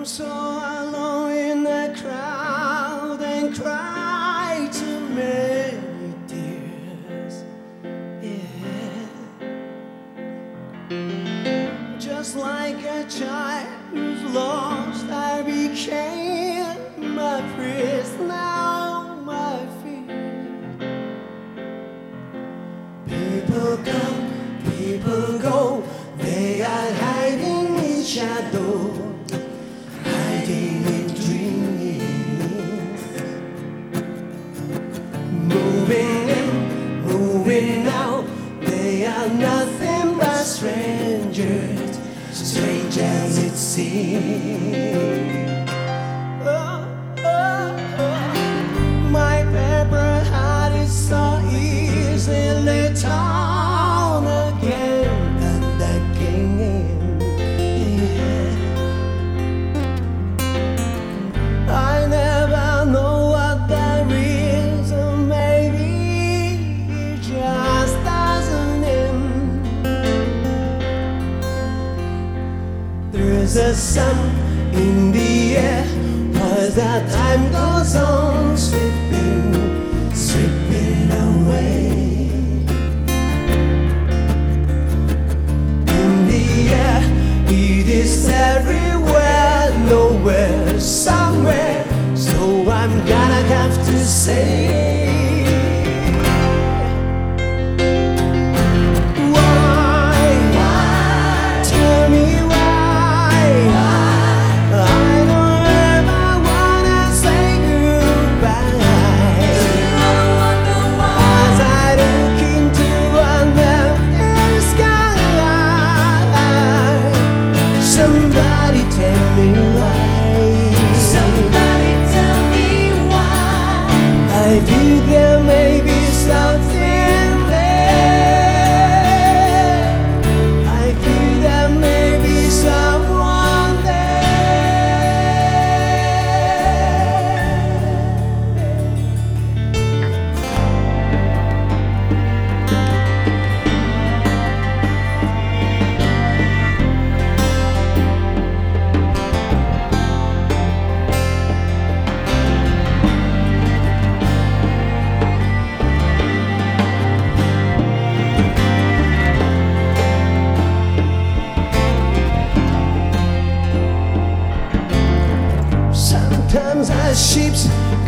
I'm so alone in the crowd and cry too many tears. Yeah. Just like a child who's lost, I became my priest. Now my feet. People come, people go. They are hiding in shadow, strangers, strange as it seems. There's a sun in the air as that time goes on slipping, slipping away. In the air, it is everywhere, nowhere, somewhere. So I'm gonna have to say.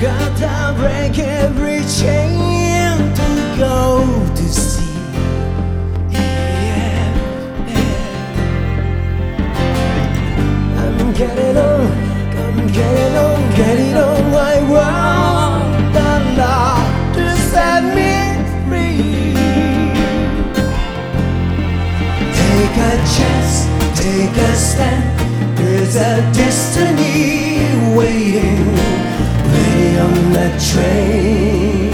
Gotta break every chain to go to sea. Yeah, yeah. I'm getting on, I'm getting on, getting on. I want the Lord to set me free. Take a chance, take a stand. There's a destiny waiting, on that train.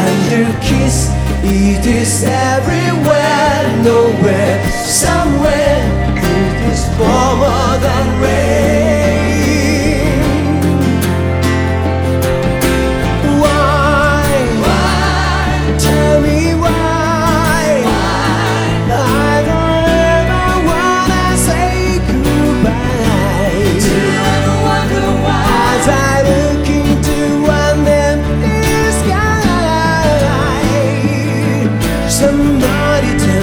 And your kiss, it is everywhere, nowhere, somewhere. It is warmer than rain.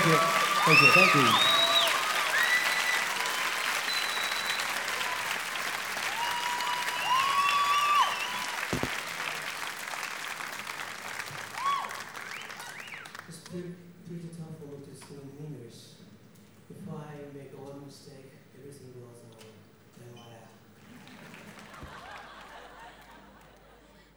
Thank you. Thank you. Thank you. If I make one mistake, everything goes on.